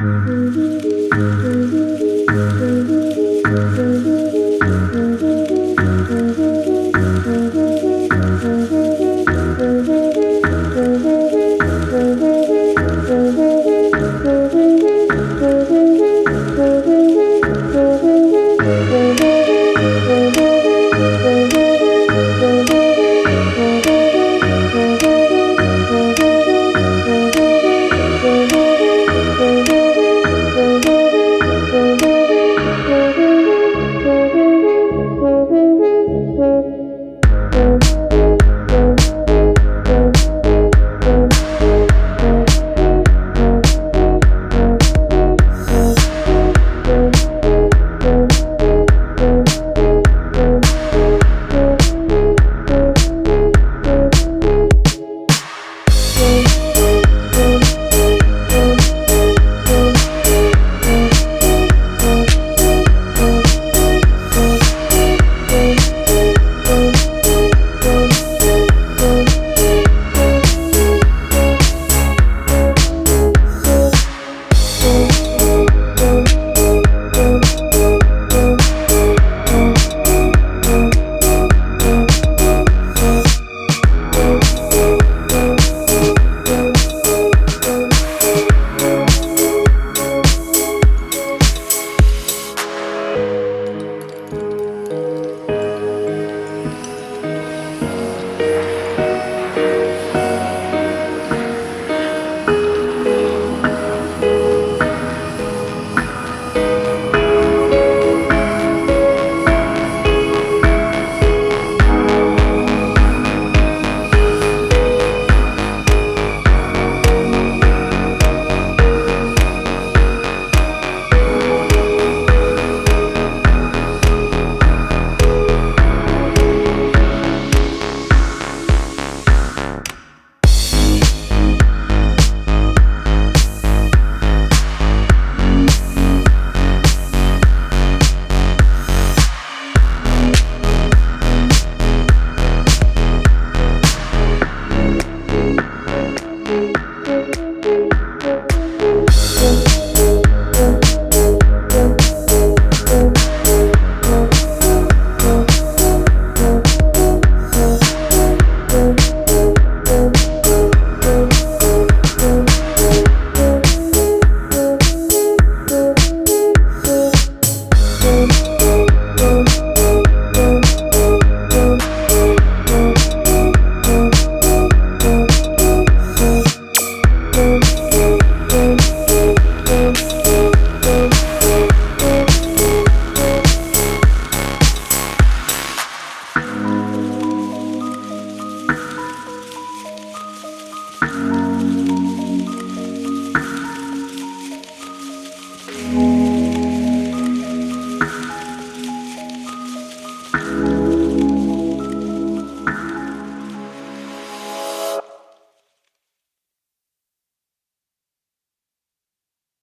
Música you